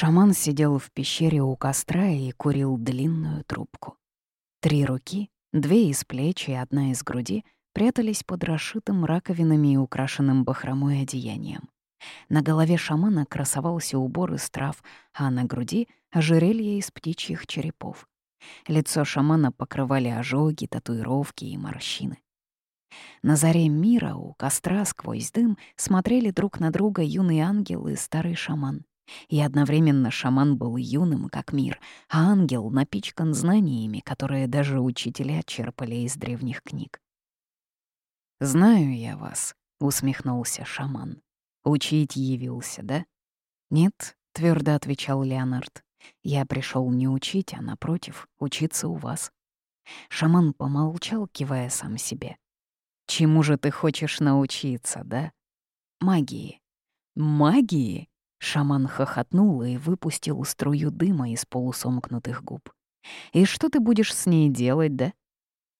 Шаман сидел в пещере у костра и курил длинную трубку. Три руки, две из плеч и одна из груди, прятались под расшитым раковинами и украшенным бахромой одеянием. На голове шамана красовался убор из трав, а на груди — ожерелье из птичьих черепов. Лицо шамана покрывали ожоги, татуировки и морщины. На заре мира у костра сквозь дым смотрели друг на друга юный ангел и старый шаман. И одновременно шаман был юным, как мир, а ангел напичкан знаниями, которые даже учителя черпали из древних книг. «Знаю я вас», — усмехнулся шаман. «Учить явился, да?» «Нет», — твердо отвечал Леонард. «Я пришел не учить, а, напротив, учиться у вас». Шаман помолчал, кивая сам себе. «Чему же ты хочешь научиться, да?» «Магии». «Магии?» Шаман хохотнул и выпустил струю дыма из полусомкнутых губ. «И что ты будешь с ней делать, да?»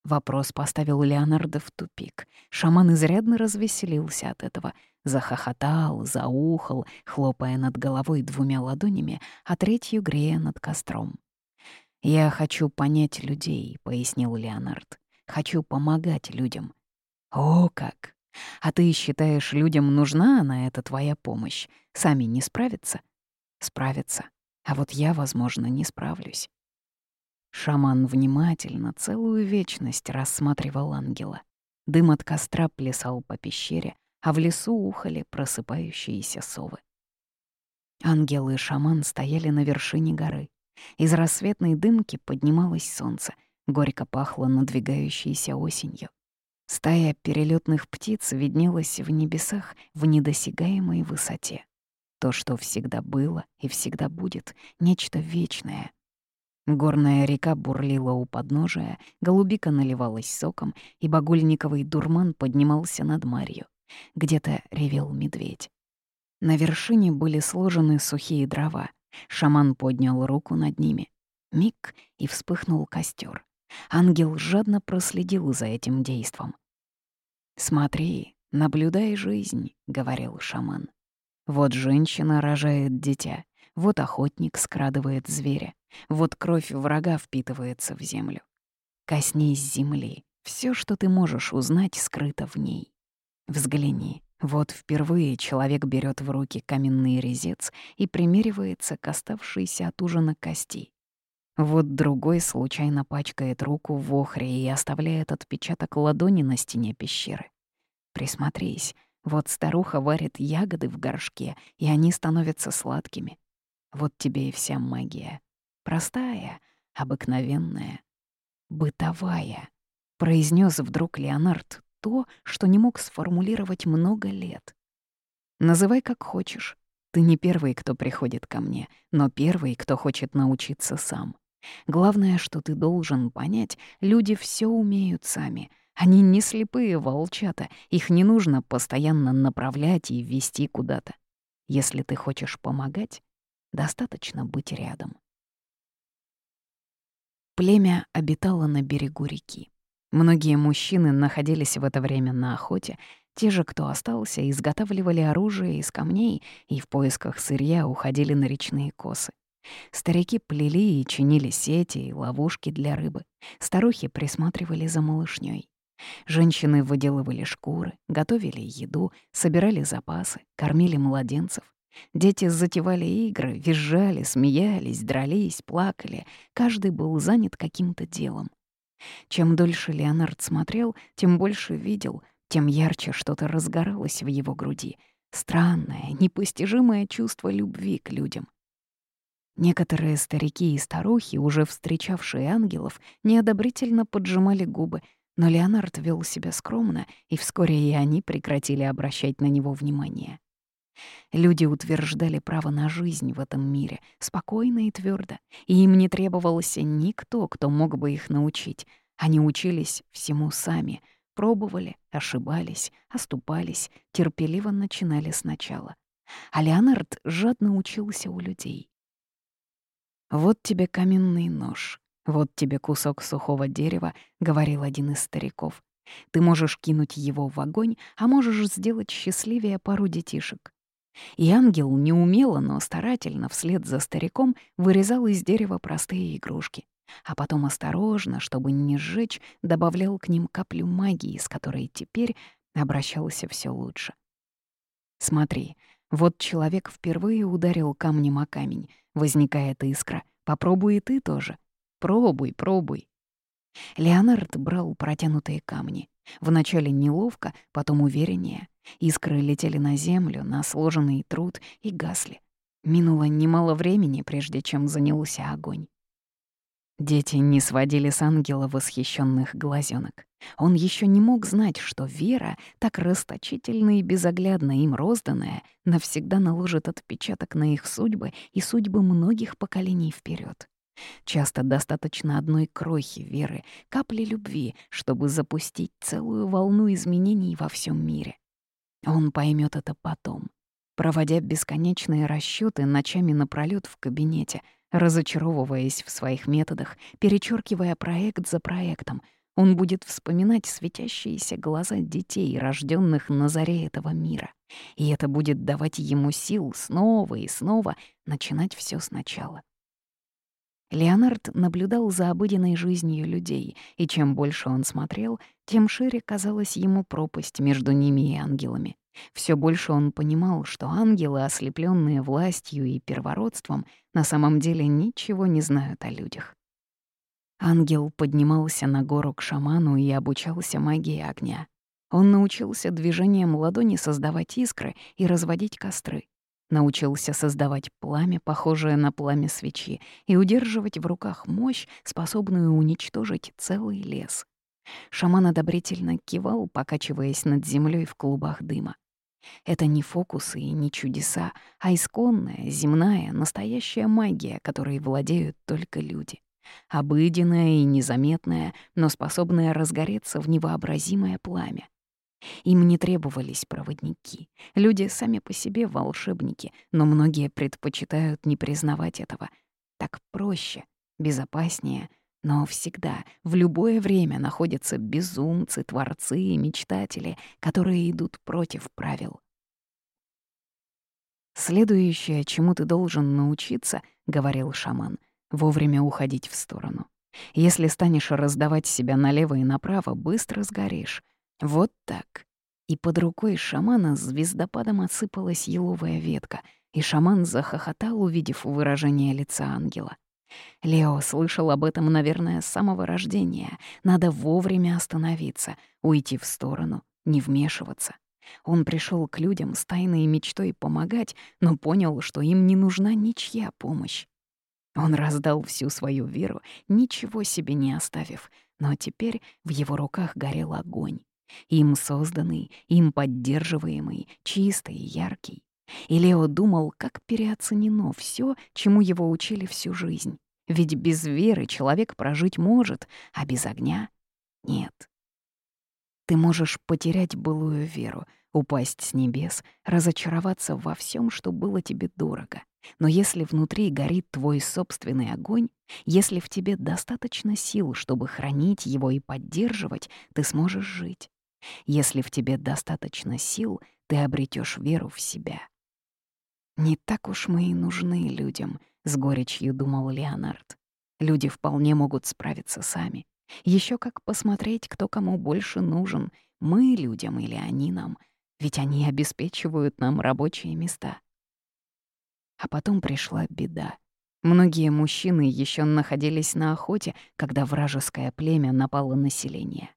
Вопрос поставил Леонардо в тупик. Шаман изрядно развеселился от этого. Захохотал, заухал, хлопая над головой двумя ладонями, а третью грея над костром. «Я хочу понять людей», — пояснил Леонард. «Хочу помогать людям». «О, как! А ты считаешь, людям нужна на это твоя помощь? Сами не справятся? Справятся. А вот я, возможно, не справлюсь. Шаман внимательно целую вечность рассматривал ангела. Дым от костра плясал по пещере, а в лесу ухали просыпающиеся совы. Ангел и шаман стояли на вершине горы. Из рассветной дымки поднималось солнце, горько пахло надвигающейся осенью. Стая перелетных птиц виднелась в небесах в недосягаемой высоте. То, что всегда было и всегда будет, нечто вечное. Горная река бурлила у подножия, голубика наливалась соком, и багульниковый дурман поднимался над Марью. Где-то ревел медведь. На вершине были сложены сухие дрова. Шаман поднял руку над ними. Миг, и вспыхнул костер. Ангел жадно проследил за этим действом. «Смотри, наблюдай жизнь», — говорил шаман. «Вот женщина рожает дитя, вот охотник скрадывает зверя, вот кровь врага впитывается в землю. Коснись земли, все, что ты можешь узнать, скрыто в ней. Взгляни, вот впервые человек берет в руки каменный резец и примеривается к оставшейся от ужина кости. Вот другой случайно пачкает руку в охре и оставляет отпечаток ладони на стене пещеры. Присмотрись, вот старуха варит ягоды в горшке, и они становятся сладкими. Вот тебе и вся магия. Простая, обыкновенная, бытовая. Произнес вдруг Леонард то, что не мог сформулировать много лет. Называй как хочешь. Ты не первый, кто приходит ко мне, но первый, кто хочет научиться сам. Главное, что ты должен понять, люди все умеют сами. Они не слепые волчата, их не нужно постоянно направлять и вести куда-то. Если ты хочешь помогать, достаточно быть рядом. Племя обитало на берегу реки. Многие мужчины находились в это время на охоте, те же, кто остался, изготавливали оружие из камней и в поисках сырья уходили на речные косы. Старики плели и чинили сети и ловушки для рыбы. Старухи присматривали за малышней. Женщины выделывали шкуры, готовили еду, собирали запасы, кормили младенцев. Дети затевали игры, визжали, смеялись, дрались, плакали. Каждый был занят каким-то делом. Чем дольше Леонард смотрел, тем больше видел, тем ярче что-то разгоралось в его груди. Странное, непостижимое чувство любви к людям. Некоторые старики и старухи, уже встречавшие ангелов, неодобрительно поджимали губы, но Леонард вел себя скромно, и вскоре и они прекратили обращать на него внимание. Люди утверждали право на жизнь в этом мире, спокойно и твердо, и им не требовался никто, кто мог бы их научить. Они учились всему сами, пробовали, ошибались, оступались, терпеливо начинали сначала. А Леонард жадно учился у людей. «Вот тебе каменный нож, вот тебе кусок сухого дерева», — говорил один из стариков. «Ты можешь кинуть его в огонь, а можешь сделать счастливее пару детишек. И ангел неумело, но старательно вслед за стариком вырезал из дерева простые игрушки, а потом осторожно, чтобы не сжечь, добавлял к ним каплю магии, с которой теперь обращался все лучше. Смотри, вот человек впервые ударил камнем о камень, возникает искра. Попробуй и ты тоже. Пробуй, пробуй. Леонард брал протянутые камни. Вначале неловко, потом увереннее. Искры летели на землю, на сложенный труд и гасли. Минуло немало времени, прежде чем занялся огонь. Дети не сводили с ангела восхищенных глазенок. Он еще не мог знать, что вера, так расточительно и безоглядно им розданная, навсегда наложит отпечаток на их судьбы и судьбы многих поколений вперед. Часто достаточно одной крохи веры, капли любви, чтобы запустить целую волну изменений во всем мире. Он поймет это потом, проводя бесконечные расчеты ночами напролёт в кабинете — Разочаровываясь в своих методах, перечеркивая проект за проектом, он будет вспоминать светящиеся глаза детей, рожденных на заре этого мира. И это будет давать ему сил снова и снова начинать все сначала. Леонард наблюдал за обыденной жизнью людей, и чем больше он смотрел, тем шире казалась ему пропасть между ними и ангелами. Все больше он понимал, что ангелы, ослепленные властью и первородством, на самом деле ничего не знают о людях. Ангел поднимался на гору к шаману и обучался магии огня. Он научился движением ладони создавать искры и разводить костры. Научился создавать пламя, похожее на пламя свечи, и удерживать в руках мощь, способную уничтожить целый лес. Шаман одобрительно кивал, покачиваясь над землей в клубах дыма. Это не фокусы и не чудеса, а исконная, земная, настоящая магия, которой владеют только люди. Обыденная и незаметная, но способная разгореться в невообразимое пламя. Им не требовались проводники. Люди сами по себе волшебники, но многие предпочитают не признавать этого. Так проще, безопаснее — но всегда, в любое время находятся безумцы, творцы и мечтатели, которые идут против правил. «Следующее, чему ты должен научиться, — говорил шаман, — вовремя уходить в сторону. Если станешь раздавать себя налево и направо, быстро сгоришь. Вот так». И под рукой шамана звездопадом осыпалась еловая ветка, и шаман захохотал, увидев выражение лица ангела. Лео слышал об этом, наверное, с самого рождения. Надо вовремя остановиться, уйти в сторону, не вмешиваться. Он пришел к людям с тайной мечтой помогать, но понял, что им не нужна ничья помощь. Он раздал всю свою веру, ничего себе не оставив, но теперь в его руках горел огонь. Им созданный, им поддерживаемый, чистый и яркий. И Лео думал, как переоценено все, чему его учили всю жизнь. Ведь без веры человек прожить может, а без огня — нет. Ты можешь потерять былую веру, упасть с небес, разочароваться во всем, что было тебе дорого. Но если внутри горит твой собственный огонь, если в тебе достаточно сил, чтобы хранить его и поддерживать, ты сможешь жить. Если в тебе достаточно сил, ты обретешь веру в себя. «Не так уж мы и нужны людям», — с горечью думал Леонард. «Люди вполне могут справиться сами. Еще как посмотреть, кто кому больше нужен, мы людям или они нам, ведь они обеспечивают нам рабочие места». А потом пришла беда. Многие мужчины еще находились на охоте, когда вражеское племя напало на селение.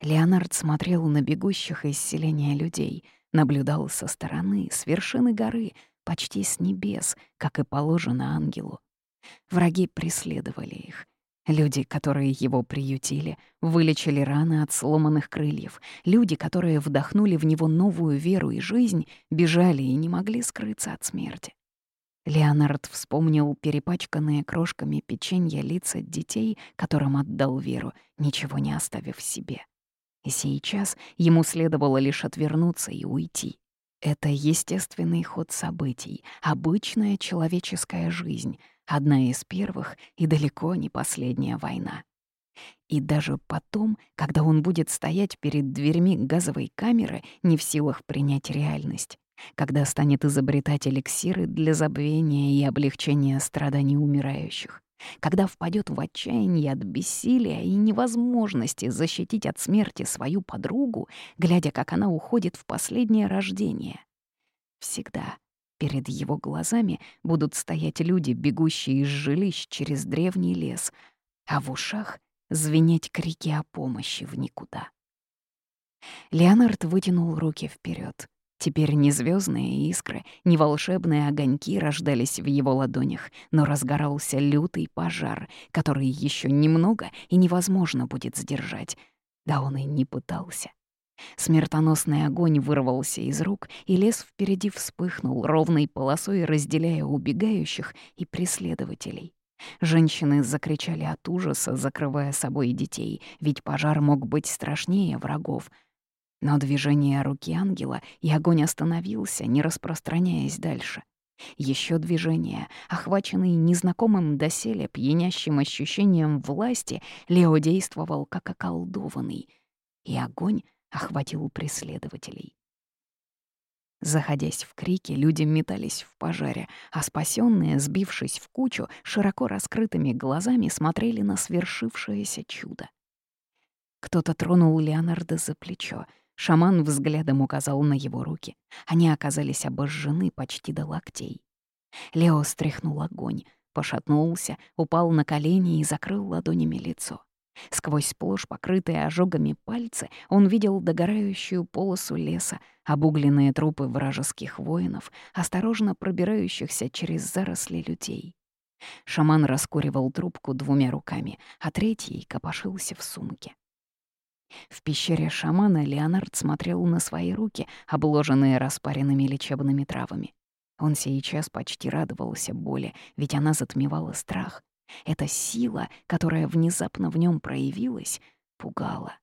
Леонард смотрел на бегущих из селения людей, наблюдал со стороны, с вершины горы, почти с небес, как и положено ангелу. Враги преследовали их. Люди, которые его приютили, вылечили раны от сломанных крыльев. Люди, которые вдохнули в него новую веру и жизнь, бежали и не могли скрыться от смерти. Леонард вспомнил перепачканные крошками печенья лица детей, которым отдал веру, ничего не оставив себе. И сейчас ему следовало лишь отвернуться и уйти. Это естественный ход событий, обычная человеческая жизнь, одна из первых и далеко не последняя война. И даже потом, когда он будет стоять перед дверьми газовой камеры, не в силах принять реальность, когда станет изобретать эликсиры для забвения и облегчения страданий умирающих, когда впадет в отчаяние от бессилия и невозможности защитить от смерти свою подругу, глядя, как она уходит в последнее рождение. Всегда перед его глазами будут стоять люди, бегущие из жилищ через древний лес, а в ушах звенеть крики о помощи в никуда. Леонард вытянул руки вперед. Теперь не звездные искры, не волшебные огоньки рождались в его ладонях, но разгорался лютый пожар, который еще немного и невозможно будет сдержать. Да он и не пытался. Смертоносный огонь вырвался из рук, и лес впереди вспыхнул ровной полосой, разделяя убегающих и преследователей. Женщины закричали от ужаса, закрывая собой детей, ведь пожар мог быть страшнее врагов — но движение руки ангела, и огонь остановился, не распространяясь дальше. Еще движение, охваченный незнакомым доселе пьянящим ощущением власти, Лео действовал как околдованный, и огонь охватил преследователей. Заходясь в крики, люди метались в пожаре, а спасенные, сбившись в кучу, широко раскрытыми глазами смотрели на свершившееся чудо. Кто-то тронул Леонардо за плечо — Шаман взглядом указал на его руки. Они оказались обожжены почти до локтей. Лео стряхнул огонь, пошатнулся, упал на колени и закрыл ладонями лицо. Сквозь сплошь покрытые ожогами пальцы он видел догорающую полосу леса, обугленные трупы вражеских воинов, осторожно пробирающихся через заросли людей. Шаман раскуривал трубку двумя руками, а третий копошился в сумке. В пещере шамана Леонард смотрел на свои руки, обложенные распаренными лечебными травами. Он сейчас почти радовался боли, ведь она затмевала страх. Эта сила, которая внезапно в нем проявилась, пугала.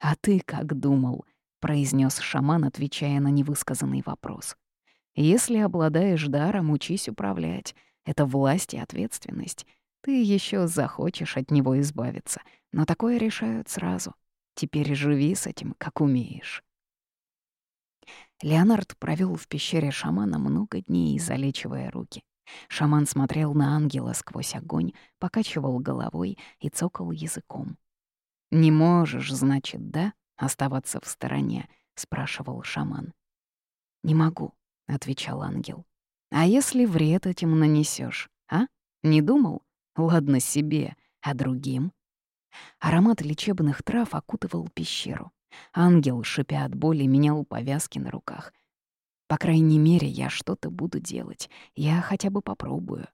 «А ты как думал?» — произнес шаман, отвечая на невысказанный вопрос. «Если обладаешь даром, учись управлять. Это власть и ответственность. Ты еще захочешь от него избавиться, но такое решают сразу. Теперь живи с этим, как умеешь. Леонард провел в пещере шамана много дней, залечивая руки. Шаман смотрел на ангела сквозь огонь, покачивал головой и цокал языком. «Не можешь, значит, да, оставаться в стороне?» — спрашивал шаман. «Не могу», — отвечал ангел. «А если вред этим нанесешь, а? Не думал? Ладно себе, а другим?» Аромат лечебных трав окутывал пещеру. Ангел, шипя от боли, менял повязки на руках. По крайней мере, я что-то буду делать. Я хотя бы попробую.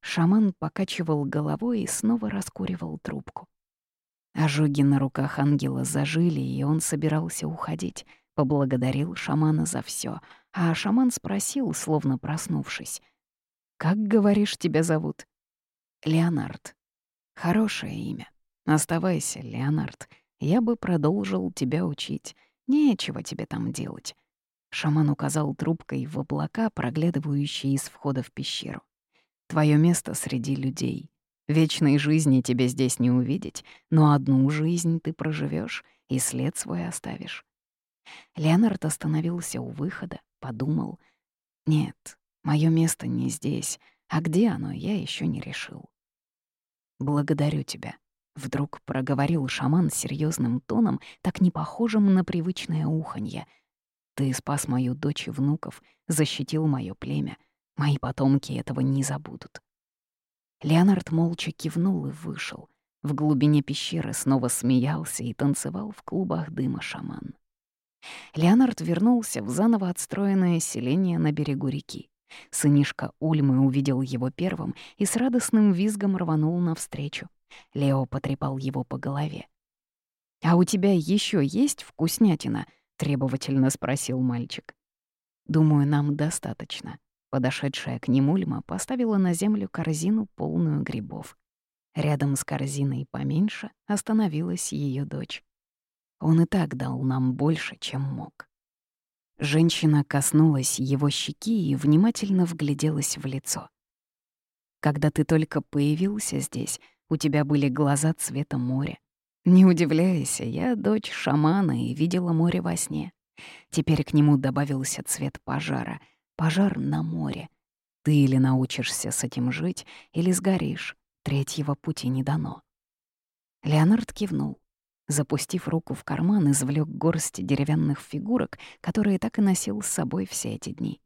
Шаман покачивал головой и снова раскуривал трубку. Ожоги на руках ангела зажили, и он собирался уходить. Поблагодарил шамана за все, а шаман спросил, словно проснувшись. «Как, говоришь, тебя зовут?» «Леонард». «Хорошее имя». Оставайся, Леонард. Я бы продолжил тебя учить. Нечего тебе там делать. Шаман указал трубкой в облака, проглядывающие из входа в пещеру. Твое место среди людей. Вечной жизни тебе здесь не увидеть, но одну жизнь ты проживешь и след свой оставишь. Леонард остановился у выхода, подумал. Нет, мое место не здесь, а где оно, я еще не решил. Благодарю тебя. Вдруг проговорил шаман серьезным тоном, так не похожим на привычное уханье. «Ты спас мою дочь и внуков, защитил мое племя. Мои потомки этого не забудут». Леонард молча кивнул и вышел. В глубине пещеры снова смеялся и танцевал в клубах дыма шаман. Леонард вернулся в заново отстроенное селение на берегу реки. Сынишка Ульмы увидел его первым и с радостным визгом рванул навстречу. Лео потрепал его по голове. «А у тебя еще есть вкуснятина?» — требовательно спросил мальчик. «Думаю, нам достаточно». Подошедшая к нему Льма поставила на землю корзину, полную грибов. Рядом с корзиной поменьше остановилась ее дочь. Он и так дал нам больше, чем мог. Женщина коснулась его щеки и внимательно вгляделась в лицо. «Когда ты только появился здесь, у тебя были глаза цвета моря. Не удивляйся, я дочь шамана и видела море во сне. Теперь к нему добавился цвет пожара. Пожар на море. Ты или научишься с этим жить, или сгоришь. Третьего пути не дано. Леонард кивнул. Запустив руку в карман, извлек горсть деревянных фигурок, которые так и носил с собой все эти дни.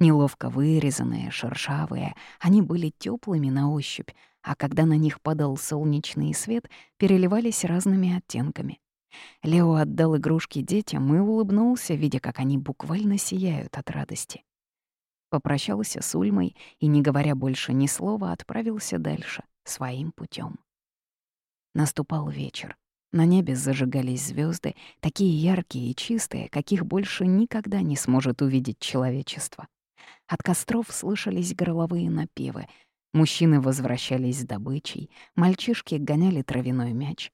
Неловко вырезанные, шершавые, они были теплыми на ощупь, а когда на них падал солнечный свет, переливались разными оттенками. Лео отдал игрушки детям и улыбнулся, видя, как они буквально сияют от радости. Попрощался с Ульмой и, не говоря больше ни слова, отправился дальше, своим путем. Наступал вечер. На небе зажигались звезды, такие яркие и чистые, каких больше никогда не сможет увидеть человечество. От костров слышались горловые напевы. Мужчины возвращались с добычей, мальчишки гоняли травяной мяч.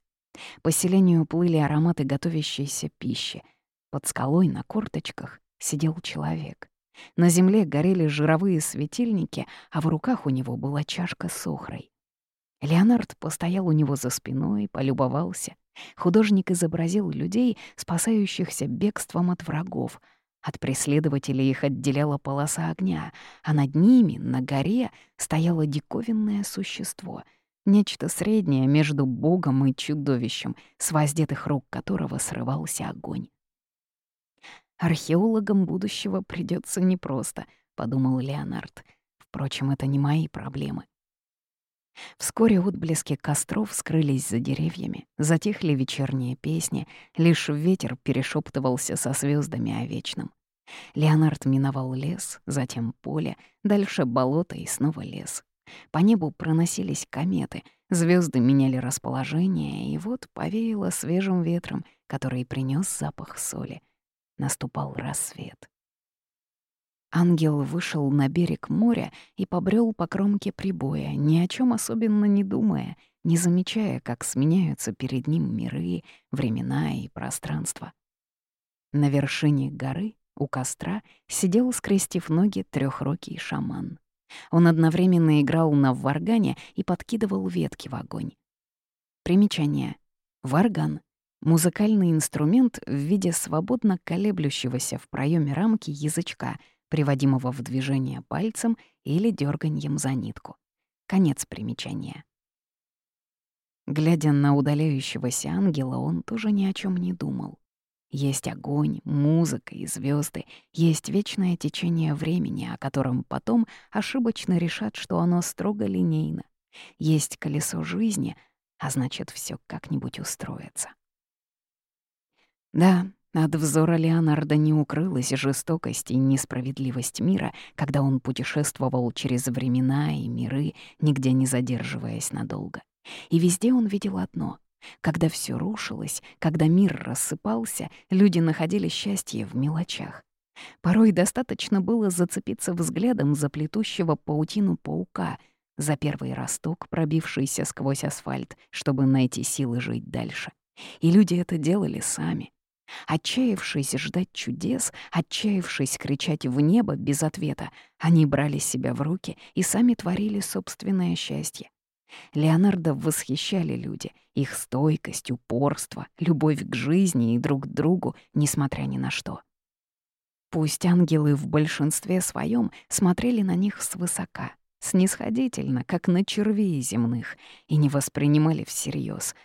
По селению плыли ароматы готовящейся пищи. Под скалой на корточках сидел человек. На земле горели жировые светильники, а в руках у него была чашка с охрой. Леонард постоял у него за спиной, полюбовался. Художник изобразил людей, спасающихся бегством от врагов. От преследователей их отделяла полоса огня, а над ними, на горе, стояло диковинное существо — Нечто среднее между богом и чудовищем, с воздетых рук которого срывался огонь. «Археологам будущего придется непросто», — подумал Леонард. «Впрочем, это не мои проблемы». Вскоре отблески костров скрылись за деревьями, затихли вечерние песни, лишь ветер перешептывался со звездами о вечном. Леонард миновал лес, затем поле, дальше болото и снова лес. По небу проносились кометы, звезды меняли расположение, и вот повеяло свежим ветром, который принес запах соли. Наступал рассвет. Ангел вышел на берег моря и побрел по кромке прибоя, ни о чем особенно не думая, не замечая, как сменяются перед ним миры, времена и пространство. На вершине горы, у костра, сидел, скрестив ноги, трехрокий шаман. Он одновременно играл на варгане и подкидывал ветки в огонь. Примечание. Варган — музыкальный инструмент в виде свободно колеблющегося в проеме рамки язычка, приводимого в движение пальцем или дерганьем за нитку. Конец примечания. Глядя на удаляющегося ангела, он тоже ни о чем не думал. Есть огонь, музыка и звезды, есть вечное течение времени, о котором потом ошибочно решат, что оно строго линейно. Есть колесо жизни, а значит, все как-нибудь устроится. Да, от взора Леонардо не укрылась жестокость и несправедливость мира, когда он путешествовал через времена и миры, нигде не задерживаясь надолго. И везде он видел одно — когда все рушилось, когда мир рассыпался, люди находили счастье в мелочах. Порой достаточно было зацепиться взглядом за плетущего паутину паука, за первый росток, пробившийся сквозь асфальт, чтобы найти силы жить дальше. И люди это делали сами. Отчаявшись ждать чудес, отчаявшись кричать в небо без ответа, они брали себя в руки и сами творили собственное счастье. Леонардо восхищали люди, их стойкость, упорство, любовь к жизни и друг к другу, несмотря ни на что. Пусть ангелы в большинстве своем смотрели на них свысока, снисходительно, как на червей земных, и не воспринимали всерьез.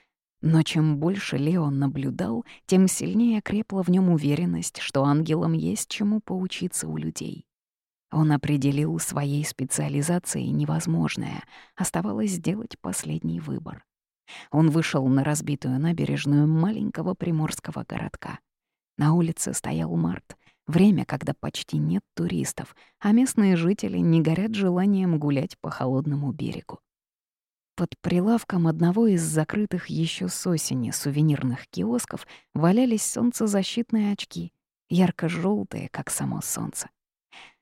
Но чем больше Леон наблюдал, тем сильнее крепла в нем уверенность, что ангелам есть чему поучиться у людей. Он определил своей специализацией невозможное, оставалось сделать последний выбор. Он вышел на разбитую набережную маленького приморского городка. На улице стоял март, время, когда почти нет туристов, а местные жители не горят желанием гулять по холодному берегу. Под прилавком одного из закрытых еще с осени сувенирных киосков валялись солнцезащитные очки, ярко желтые как само солнце.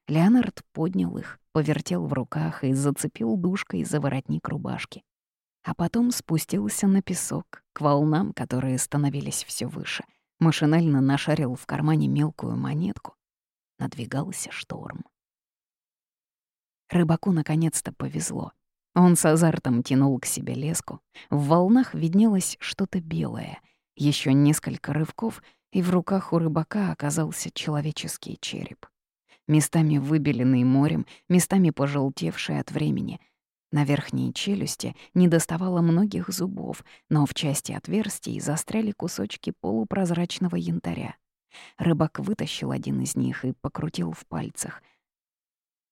Леонард поднял их, повертел в руках и зацепил душкой за воротник рубашки. А потом спустился на песок, к волнам, которые становились все выше. Машинально нашарил в кармане мелкую монетку. Надвигался шторм. Рыбаку наконец-то повезло. Он с азартом тянул к себе леску. В волнах виднелось что-то белое. Еще несколько рывков, И в руках у рыбака оказался человеческий череп. Местами выбеленный морем, местами пожелтевший от времени. На верхней челюсти не доставало многих зубов, но в части отверстий застряли кусочки полупрозрачного янтаря. Рыбак вытащил один из них и покрутил в пальцах.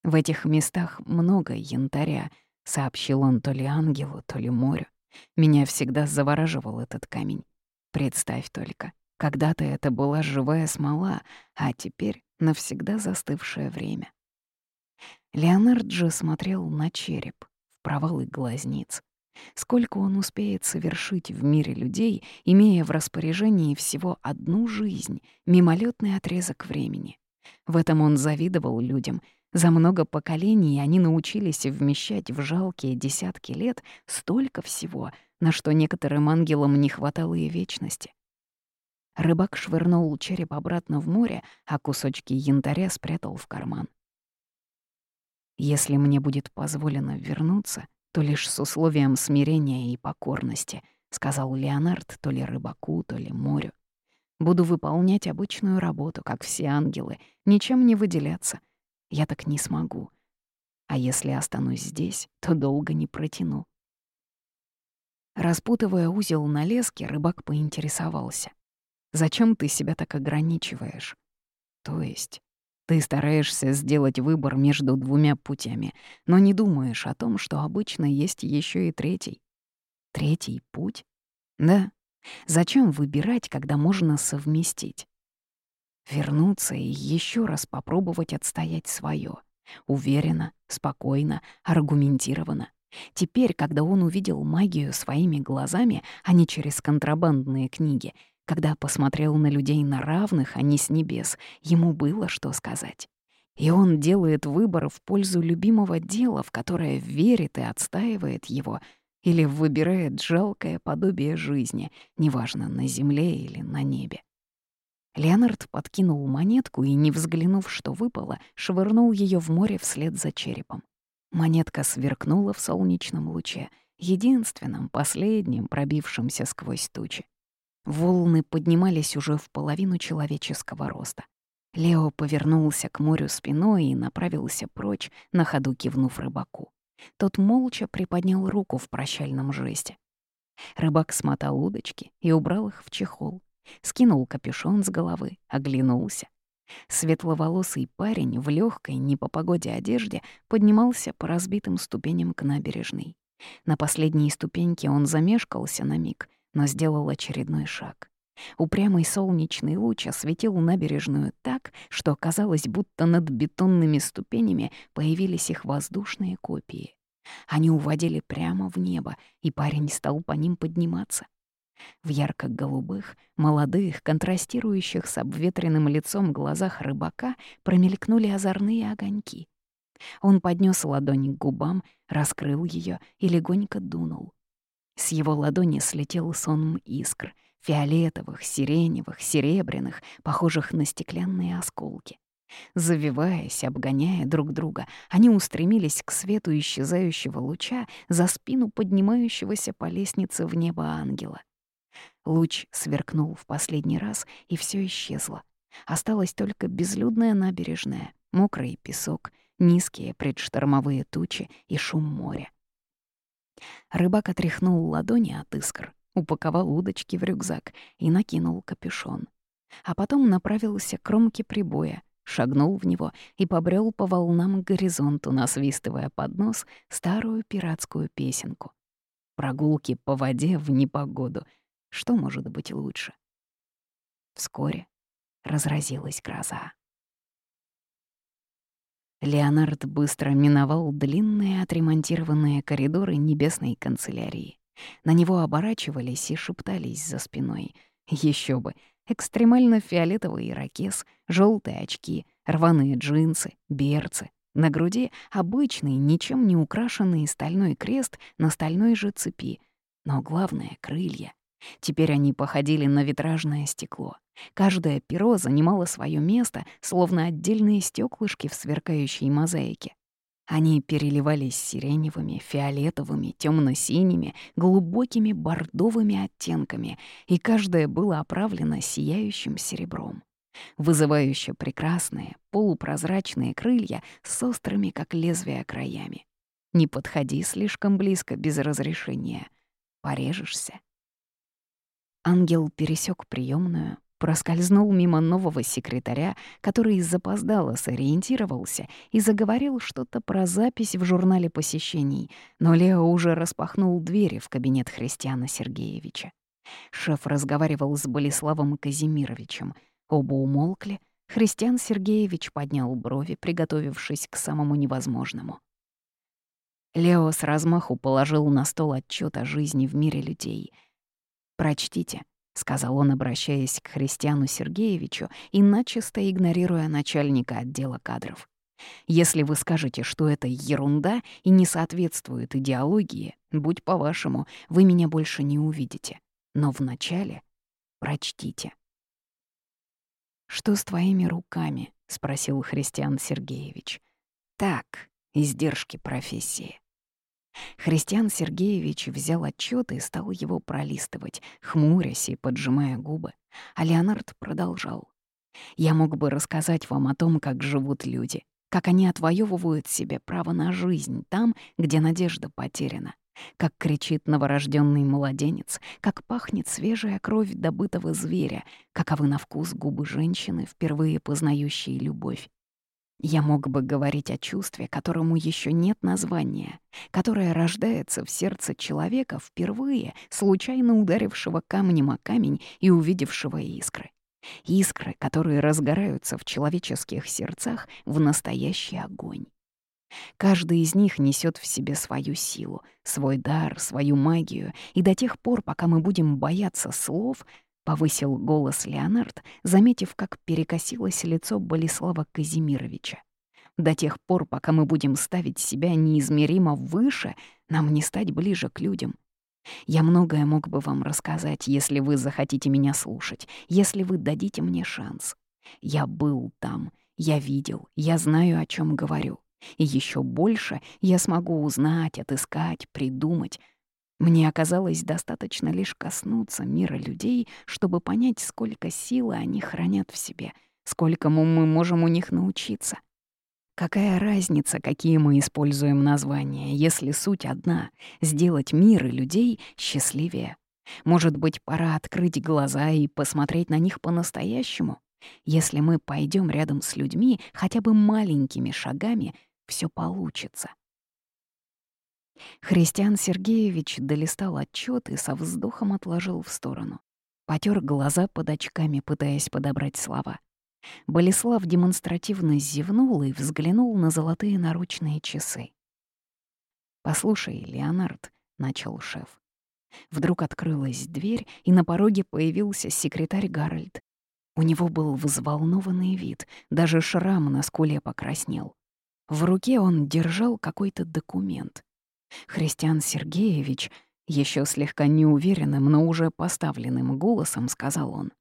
«В этих местах много янтаря», — сообщил он то ли ангелу, то ли морю. «Меня всегда завораживал этот камень. Представь только, когда-то это была живая смола, а теперь навсегда застывшее время». Леонард же смотрел на череп, в провалы глазниц. Сколько он успеет совершить в мире людей, имея в распоряжении всего одну жизнь, мимолетный отрезок времени. В этом он завидовал людям. За много поколений они научились вмещать в жалкие десятки лет столько всего, на что некоторым ангелам не хватало и вечности. Рыбак швырнул череп обратно в море, а кусочки янтаря спрятал в карман. «Если мне будет позволено вернуться, то лишь с условием смирения и покорности», — сказал Леонард то ли рыбаку, то ли морю. «Буду выполнять обычную работу, как все ангелы, ничем не выделяться. Я так не смогу. А если останусь здесь, то долго не протяну». Распутывая узел на леске, рыбак поинтересовался. «Зачем ты себя так ограничиваешь?» «То есть?» Ты стараешься сделать выбор между двумя путями, но не думаешь о том, что обычно есть еще и третий. Третий путь? Да. Зачем выбирать, когда можно совместить? Вернуться и еще раз попробовать отстоять свое. Уверенно, спокойно, аргументированно. Теперь, когда он увидел магию своими глазами, а не через контрабандные книги, когда посмотрел на людей на равных, а не с небес, ему было что сказать. И он делает выбор в пользу любимого дела, в которое верит и отстаивает его, или выбирает жалкое подобие жизни, неважно, на земле или на небе. Леонард подкинул монетку и, не взглянув, что выпало, швырнул ее в море вслед за черепом. Монетка сверкнула в солнечном луче, единственном, последнем, пробившемся сквозь тучи. Волны поднимались уже в половину человеческого роста. Лео повернулся к морю спиной и направился прочь, на ходу кивнув рыбаку. Тот молча приподнял руку в прощальном жесте. Рыбак смотал удочки и убрал их в чехол. Скинул капюшон с головы, оглянулся. Светловолосый парень в легкой, не по погоде одежде поднимался по разбитым ступеням к набережной. На последней ступеньке он замешкался на миг — но сделал очередной шаг. Упрямый солнечный луч осветил набережную так, что казалось, будто над бетонными ступенями появились их воздушные копии. Они уводили прямо в небо, и парень стал по ним подниматься. В ярко-голубых, молодых, контрастирующих с обветренным лицом глазах рыбака промелькнули озорные огоньки. Он поднес ладонь к губам, раскрыл ее и легонько дунул. С его ладони слетел сон искр, фиолетовых, сиреневых, серебряных, похожих на стеклянные осколки. Завиваясь, обгоняя друг друга, они устремились к свету исчезающего луча за спину поднимающегося по лестнице в небо ангела. Луч сверкнул в последний раз, и все исчезло. Осталась только безлюдная набережная, мокрый песок, низкие предштормовые тучи и шум моря. Рыбак отряхнул ладони от искр, упаковал удочки в рюкзак и накинул капюшон. А потом направился к кромке прибоя, шагнул в него и побрел по волнам к горизонту, насвистывая под нос старую пиратскую песенку. Прогулки по воде в непогоду. Что может быть лучше? Вскоре разразилась гроза. Леонард быстро миновал длинные отремонтированные коридоры небесной канцелярии. На него оборачивались и шептались за спиной. Еще бы, экстремально фиолетовый ирокез, желтые очки, рваные джинсы, берцы. На груди обычный, ничем не украшенный стальной крест на стальной же цепи. Но главное — крылья. Теперь они походили на витражное стекло. Каждое перо занимало свое место, словно отдельные стеклышки в сверкающей мозаике. Они переливались сиреневыми, фиолетовыми, темно-синими, глубокими бордовыми оттенками, и каждое было оправлено сияющим серебром. Вызывающе прекрасные, полупрозрачные крылья с острыми, как лезвия, краями. Не подходи слишком близко без разрешения. Порежешься. Ангел пересек приемную, проскользнул мимо нового секретаря, который запоздало сориентировался и заговорил что-то про запись в журнале посещений, но Лео уже распахнул двери в кабинет Христиана Сергеевича. Шеф разговаривал с Болеславом Казимировичем. Оба умолкли. Христиан Сергеевич поднял брови, приготовившись к самому невозможному. Лео с размаху положил на стол отчет о жизни в мире людей. «Прочтите», — сказал он, обращаясь к Христиану Сергеевичу и начисто игнорируя начальника отдела кадров. «Если вы скажете, что это ерунда и не соответствует идеологии, будь по-вашему, вы меня больше не увидите. Но вначале прочтите». «Что с твоими руками?» — спросил Христиан Сергеевич. «Так, издержки профессии. Христиан Сергеевич взял отчет и стал его пролистывать, хмурясь и поджимая губы. А Леонард продолжал. «Я мог бы рассказать вам о том, как живут люди, как они отвоевывают себе право на жизнь там, где надежда потеряна, как кричит новорожденный младенец, как пахнет свежая кровь добытого зверя, каковы на вкус губы женщины, впервые познающие любовь. Я мог бы говорить о чувстве, которому еще нет названия, которое рождается в сердце человека впервые, случайно ударившего камнем о камень и увидевшего искры. Искры, которые разгораются в человеческих сердцах в настоящий огонь. Каждый из них несет в себе свою силу, свой дар, свою магию, и до тех пор, пока мы будем бояться слов, — повысил голос Леонард, заметив, как перекосилось лицо Болеслава Казимировича. «До тех пор, пока мы будем ставить себя неизмеримо выше, нам не стать ближе к людям. Я многое мог бы вам рассказать, если вы захотите меня слушать, если вы дадите мне шанс. Я был там, я видел, я знаю, о чем говорю. И еще больше я смогу узнать, отыскать, придумать, мне оказалось достаточно лишь коснуться мира людей, чтобы понять, сколько силы они хранят в себе, сколькому мы можем у них научиться. Какая разница, какие мы используем названия, если суть одна — сделать мир и людей счастливее? Может быть, пора открыть глаза и посмотреть на них по-настоящему? Если мы пойдем рядом с людьми хотя бы маленькими шагами, все получится. Христиан Сергеевич долистал отчет и со вздохом отложил в сторону. Потер глаза под очками, пытаясь подобрать слова. Болеслав демонстративно зевнул и взглянул на золотые наручные часы. «Послушай, Леонард», — начал шеф. Вдруг открылась дверь, и на пороге появился секретарь Гарольд. У него был взволнованный вид, даже шрам на скуле покраснел. В руке он держал какой-то документ. Христиан Сергеевич, еще слегка неуверенным, но уже поставленным голосом сказал он.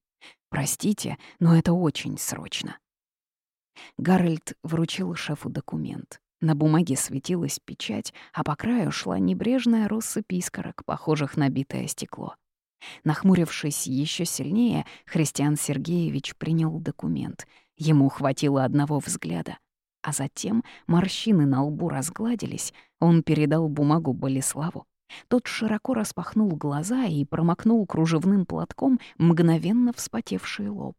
«Простите, но это очень срочно». Гарольд вручил шефу документ. На бумаге светилась печать, а по краю шла небрежная россыпь искорок, похожих на битое стекло. Нахмурившись еще сильнее, Христиан Сергеевич принял документ. Ему хватило одного взгляда — а затем морщины на лбу разгладились, он передал бумагу Болеславу. Тот широко распахнул глаза и промокнул кружевным платком мгновенно вспотевший лоб.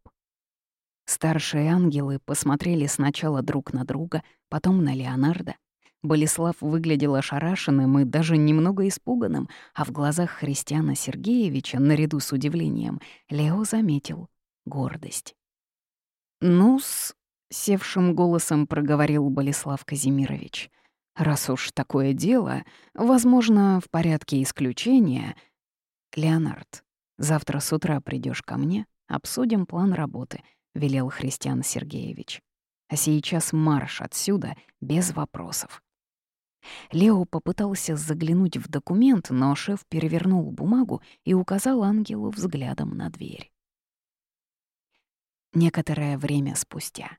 Старшие ангелы посмотрели сначала друг на друга, потом на Леонардо. Болеслав выглядел ошарашенным и даже немного испуганным, а в глазах Христиана Сергеевича, наряду с удивлением, Лео заметил гордость. «Ну-с», — севшим голосом проговорил Болеслав Казимирович. «Раз уж такое дело, возможно, в порядке исключения...» «Леонард, завтра с утра придешь ко мне, обсудим план работы», — велел Христиан Сергеевич. «А сейчас марш отсюда, без вопросов». Лео попытался заглянуть в документ, но шеф перевернул бумагу и указал ангелу взглядом на дверь. Некоторое время спустя.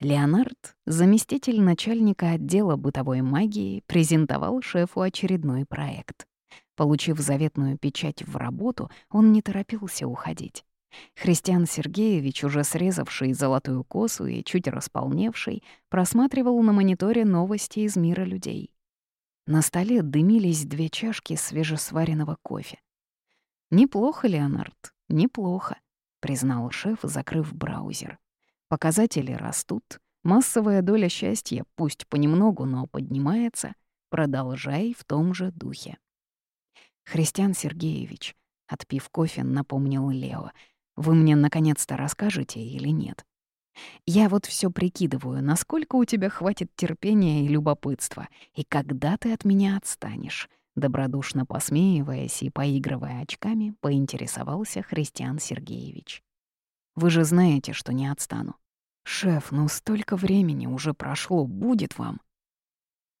Леонард, заместитель начальника отдела бытовой магии, презентовал шефу очередной проект. Получив заветную печать в работу, он не торопился уходить. Христиан Сергеевич, уже срезавший золотую косу и чуть располневший, просматривал на мониторе новости из мира людей. На столе дымились две чашки свежесваренного кофе. «Неплохо, Леонард, неплохо», — признал шеф, закрыв браузер. «Показатели растут, массовая доля счастья, пусть понемногу, но поднимается. Продолжай в том же духе». «Христиан Сергеевич», — отпив кофе, напомнил Лео, «вы мне наконец-то расскажете или нет?» Я вот все прикидываю, насколько у тебя хватит терпения и любопытства, и когда ты от меня отстанешь. Добродушно посмеиваясь и поигрывая очками, поинтересовался Христиан Сергеевич. «Вы же знаете, что не отстану. Шеф, ну столько времени уже прошло, будет вам».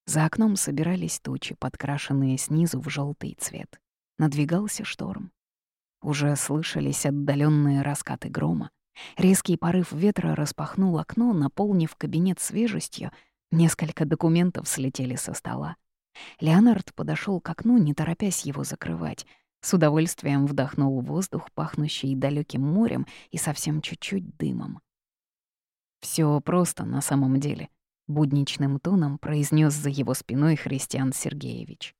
За окном собирались тучи, подкрашенные снизу в желтый цвет. Надвигался шторм. Уже слышались отдаленные раскаты грома. Резкий порыв ветра распахнул окно, наполнив кабинет свежестью. Несколько документов слетели со стола. Леонард подошел к окну, не торопясь его закрывать. С удовольствием вдохнул воздух, пахнущий далеким морем и совсем чуть-чуть дымом. Все просто на самом деле», — будничным тоном произнес за его спиной Христиан Сергеевич.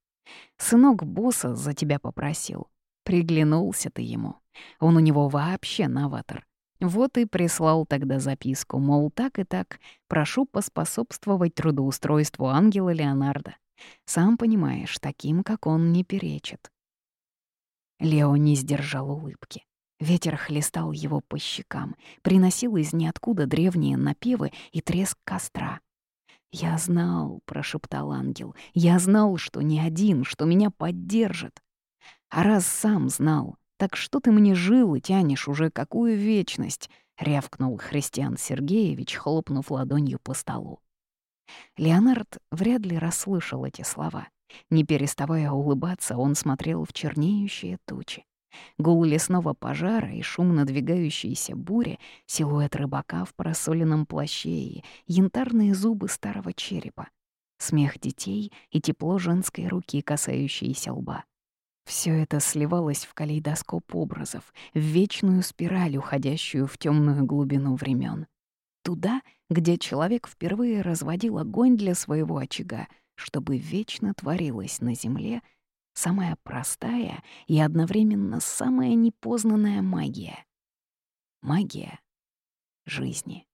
«Сынок босса за тебя попросил. Приглянулся ты ему. Он у него вообще новатор. Вот и прислал тогда записку, мол, так и так, прошу поспособствовать трудоустройству ангела Леонардо. Сам понимаешь, таким, как он, не перечит. Лео не сдержал улыбки. Ветер хлестал его по щекам, приносил из ниоткуда древние напевы и треск костра. «Я знал», — прошептал ангел, — «я знал, что не один, что меня поддержит. А раз сам знал, «Так что ты мне жилы тянешь уже какую вечность?» — рявкнул Христиан Сергеевич, хлопнув ладонью по столу. Леонард вряд ли расслышал эти слова. Не переставая улыбаться, он смотрел в чернеющие тучи. Гул лесного пожара и шум надвигающейся бури, силуэт рыбака в просоленном плаще и янтарные зубы старого черепа, смех детей и тепло женской руки, касающейся лба. Все это сливалось в калейдоскоп образов, в вечную спираль, уходящую в темную глубину времен. Туда, где человек впервые разводил огонь для своего очага, чтобы вечно творилась на земле самая простая и одновременно самая непознанная магия. Магия жизни.